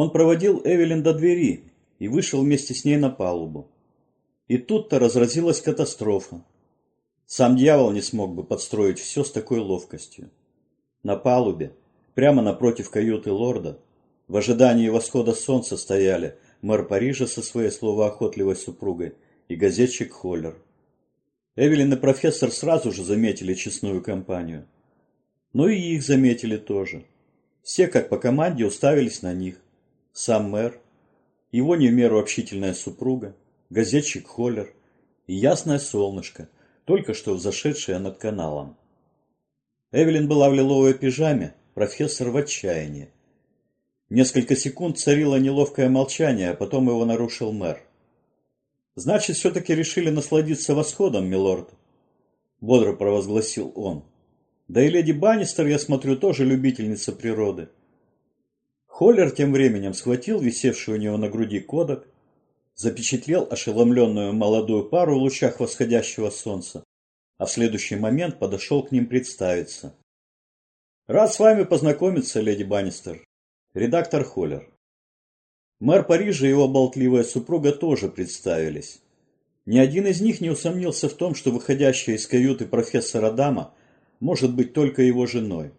Он проводил Эвелин до двери и вышел вместе с ней на палубу. И тут-то разразилась катастрофа. Сам дьявол не смог бы подстроить все с такой ловкостью. На палубе, прямо напротив каюты лорда, в ожидании восхода солнца стояли мэр Парижа со своей словоохотливой супругой и газетчик Холлер. Эвелин и профессор сразу же заметили честную компанию. Но и их заметили тоже. Все, как по команде, уставились на них. Сам мэр, его не в меру общительная супруга, газетчик Холлер и ясное солнышко, только что взошедшее над каналом. Эвелин была в лиловой пижаме, профессор в отчаянии. Несколько секунд царило неловкое молчание, а потом его нарушил мэр. «Значит, все-таки решили насладиться восходом, милорд?» Бодро провозгласил он. «Да и леди Баннистер, я смотрю, тоже любительница природы». Холлер тем временем схватил висевший у него на груди кодек, запечатлел ошеломленную молодую пару в лучах восходящего солнца, а в следующий момент подошел к ним представиться. «Рад с вами познакомиться, леди Баннистер. Редактор Холлер». Мэр Парижа и его болтливая супруга тоже представились. Ни один из них не усомнился в том, что выходящая из каюты профессора Дама может быть только его женой.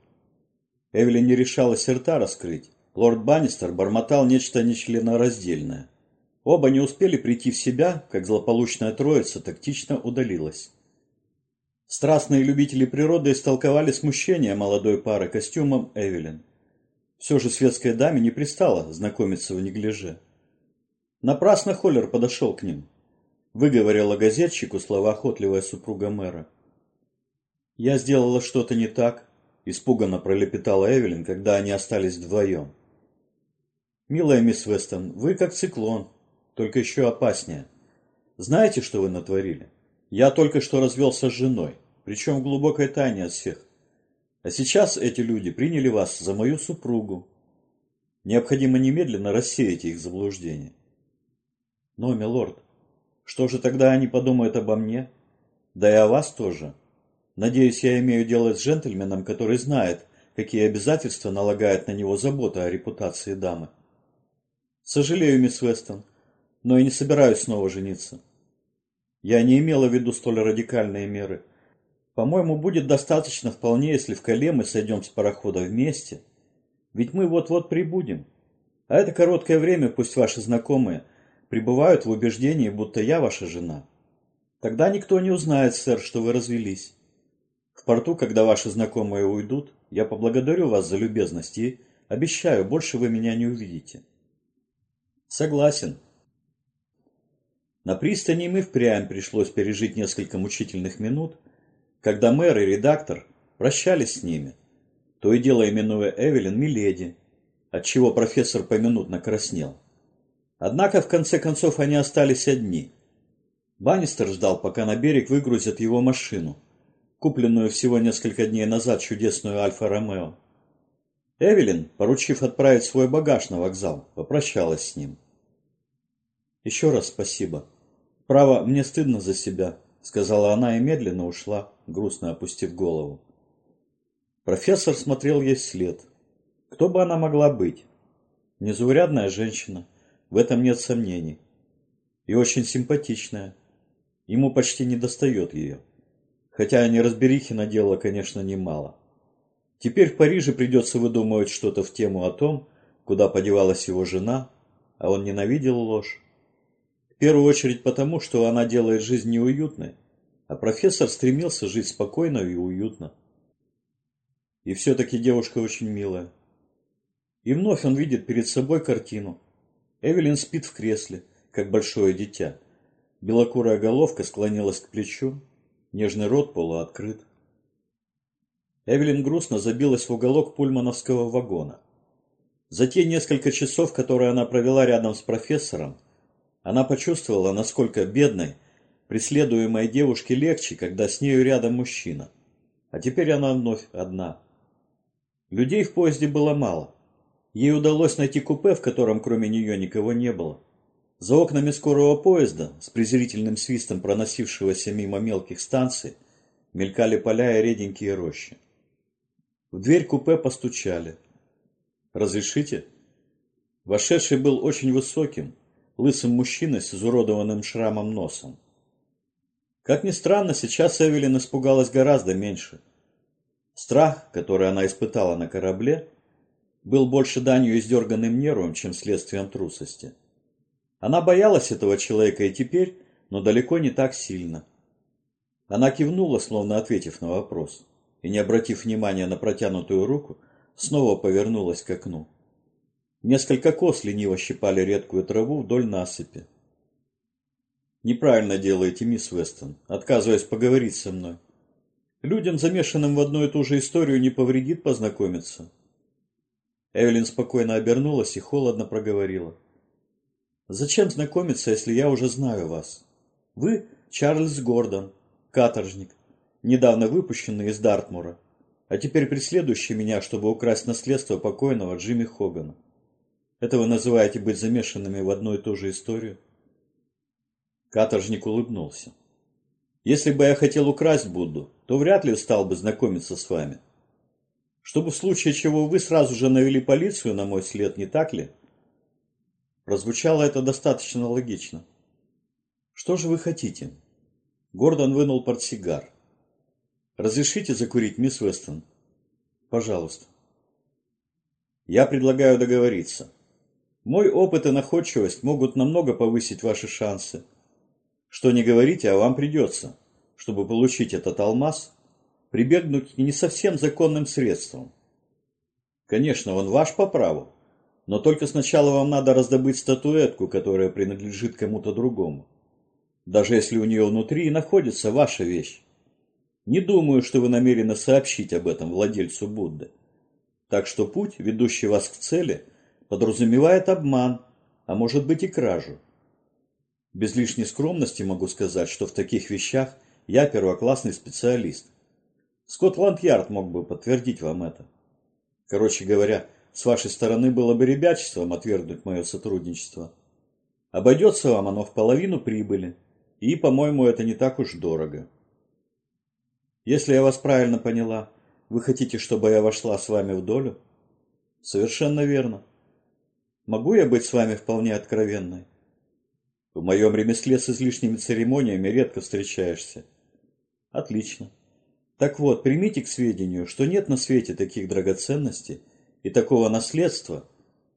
Эвелин не решалась рта раскрыть. Лорд Баннистер бормотал нечто нечленораздельное. Оба не успели прийти в себя, как злополучная троица тактично удалилась. Страстные любители природы истолковали смущение молодой пары костюмом Эвелин. Все же светской даме не пристало знакомиться в неглиже. Напрасно Холлер подошел к ним. Выговорила газетчику словоохотливая супруга мэра. «Я сделала что-то не так», – испуганно пролепетала Эвелин, когда они остались вдвоем. «Милая мисс Вестон, вы как циклон, только еще опаснее. Знаете, что вы натворили? Я только что развелся с женой, причем в глубокой тайне от всех. А сейчас эти люди приняли вас за мою супругу. Необходимо немедленно рассеять их заблуждение. Но, милорд, что же тогда они подумают обо мне? Да и о вас тоже. Надеюсь, я имею дело с джентльменом, который знает, какие обязательства налагает на него забота о репутации дамы. Сожалею, мисс Вестон, но и не собираюсь снова жениться. Я не имела в виду столь радикальные меры. По-моему, будет достаточно вполне, если в Кале мы сойдем с парохода вместе. Ведь мы вот-вот прибудем. А это короткое время пусть ваши знакомые пребывают в убеждении, будто я ваша жена. Тогда никто не узнает, сэр, что вы развелись. В порту, когда ваши знакомые уйдут, я поблагодарю вас за любезность и обещаю, больше вы меня не увидите. Согласен. На пристани и впрямь пришлось пережить несколько мучительных минут, когда мэр и редактор прощались с ними, то и дело именуя Эвелин Миледи, отчего профессор поминутно краснел. Однако в конце концов они остались одни. Баннистер ждал, пока на берег выгрузят его машину, купленную всего несколько дней назад чудесную Альфа-Ромео. Эвелин, поручив отправить свой багаж на вокзал, попрощалась с ним. «Еще раз спасибо. Право, мне стыдно за себя», — сказала она и медленно ушла, грустно опустив голову. Профессор смотрел ей вслед. Кто бы она могла быть? Незаурядная женщина, в этом нет сомнений. И очень симпатичная. Ему почти не достает ее. Хотя неразберихи наделала, конечно, немало. Теперь в Париже придется выдумывать что-то в тему о том, куда подевалась его жена, а он ненавидел ложь первую очередь потому, что она делает жизнь неуютной, а профессор стремился жить спокойно и уютно. И все-таки девушка очень милая. И вновь он видит перед собой картину. Эвелин спит в кресле, как большое дитя. Белокурая головка склонилась к плечу, нежный рот полуоткрыт. Эвелин грустно забилась в уголок пульмановского вагона. За те несколько часов, которые она провела рядом с профессором, она почувствовала, насколько бедной, преследуемой девушке легче, когда с нею рядом мужчина. А теперь она вновь одна. Людей в поезде было мало. Ей удалось найти купе, в котором кроме нее никого не было. За окнами скорого поезда, с презрительным свистом проносившегося мимо мелких станций, мелькали поля и реденькие рощи. В дверь купе постучали. «Разрешите?» Вошедший был очень высоким, лысым мужчиной с изуродованным шрамом носом. Как ни странно, сейчас Эвелин испугалась гораздо меньше. Страх, который она испытала на корабле, был больше данью издерганным нервам, чем следствием трусости. Она боялась этого человека и теперь, но далеко не так сильно. Она кивнула, словно ответив на вопрос, и, не обратив внимания на протянутую руку, снова повернулась к окну. Несколько кос лениво щипали редкую траву вдоль насыпи. «Неправильно делаете, мисс Вестон, отказываясь поговорить со мной. Людям, замешанным в одну и ту же историю, не повредит познакомиться». Эвелин спокойно обернулась и холодно проговорила. «Зачем знакомиться, если я уже знаю вас? Вы Чарльз Гордон, каторжник, недавно выпущенный из Дартмура, а теперь преследующий меня, чтобы украсть наследство покойного Джимми Хогана. Это вы называете быть замешанными в одну и ту же историю? Каторжник улыбнулся. Если бы я хотел украсть Будду, то вряд ли стал бы знакомиться с вами. Чтобы в случае чего вы сразу же навели полицию на мой след, не так ли? Прозвучало это достаточно логично. Что же вы хотите? Гордон вынул портсигар. Разрешите закурить, мисс Вестон? Пожалуйста. Я предлагаю договориться. Мой опыт и находчивость могут намного повысить ваши шансы. Что не говорите, а вам придется, чтобы получить этот алмаз, прибегнуть к не совсем законным средствам. Конечно, он ваш по праву, но только сначала вам надо раздобыть статуэтку, которая принадлежит кому-то другому. Даже если у нее внутри и находится ваша вещь. Не думаю, что вы намерены сообщить об этом владельцу Будды. Так что путь, ведущий вас к цели, подразумевает обман, а может быть и кражу. Без лишней скромности могу сказать, что в таких вещах я первоклассный специалист. Скотланд-Ярд мог бы подтвердить вам это. Короче говоря, с вашей стороны было бы ребячеством отвергнуть мое сотрудничество. Обойдется вам оно в половину прибыли, и, по-моему, это не так уж дорого. Если я вас правильно поняла, вы хотите, чтобы я вошла с вами в долю? Совершенно верно. Могу я быть с вами вполне откровенной? В моем ремесле с излишними церемониями редко встречаешься. Отлично. Так вот, примите к сведению, что нет на свете таких драгоценностей и такого наследства,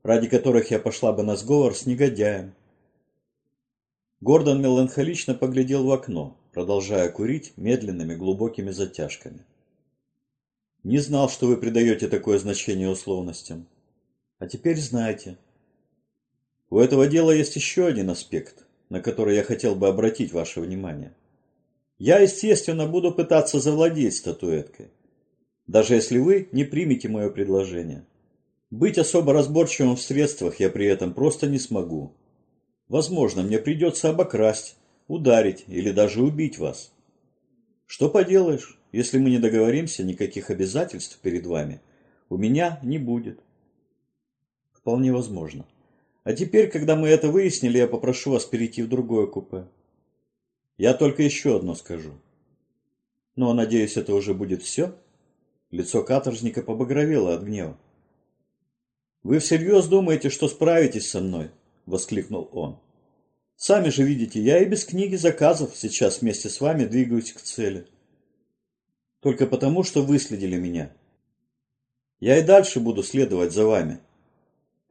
ради которых я пошла бы на сговор с негодяем. Гордон меланхолично поглядел в окно, продолжая курить медленными глубокими затяжками. Не знал, что вы придаете такое значение условностям. А теперь знаете. У этого дела есть еще один аспект, на который я хотел бы обратить ваше внимание. Я, естественно, буду пытаться завладеть статуэткой, даже если вы не примете мое предложение. Быть особо разборчивым в средствах я при этом просто не смогу. Возможно, мне придется обокрасть, ударить или даже убить вас. Что поделаешь, если мы не договоримся, никаких обязательств перед вами у меня не будет. Вполне возможно. А теперь, когда мы это выяснили, я попрошу вас перейти в другое купе. Я только еще одно скажу. Но, надеюсь, это уже будет все? Лицо каторжника побагровело от гнева. «Вы всерьез думаете, что справитесь со мной?» – воскликнул он. «Сами же видите, я и без книги заказов сейчас вместе с вами двигаюсь к цели. Только потому, что выследили меня. Я и дальше буду следовать за вами,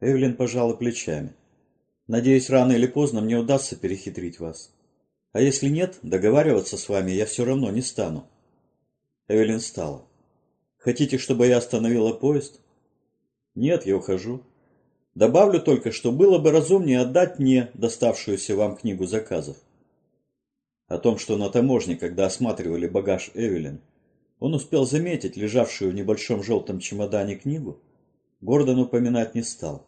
Эвелин пожала плечами. Надеюсь, рано или поздно мне удастся перехитрить вас. А если нет, договариваться с вами я все равно не стану. Эвелин встала. Хотите, чтобы я остановила поезд? Нет, я ухожу. Добавлю только, что было бы разумнее отдать мне доставшуюся вам книгу заказов. О том, что на таможне, когда осматривали багаж Эвелин, он успел заметить лежавшую в небольшом желтом чемодане книгу, Гордон упоминать не стал.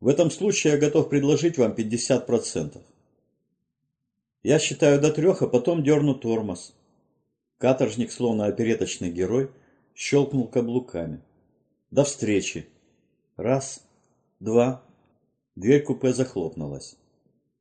В этом случае я готов предложить вам 50%. Я считаю до трех, а потом дерну тормоз. Каторжник, словно опереточный герой, щелкнул каблуками. До встречи. Раз, два. Дверь купе захлопнулась.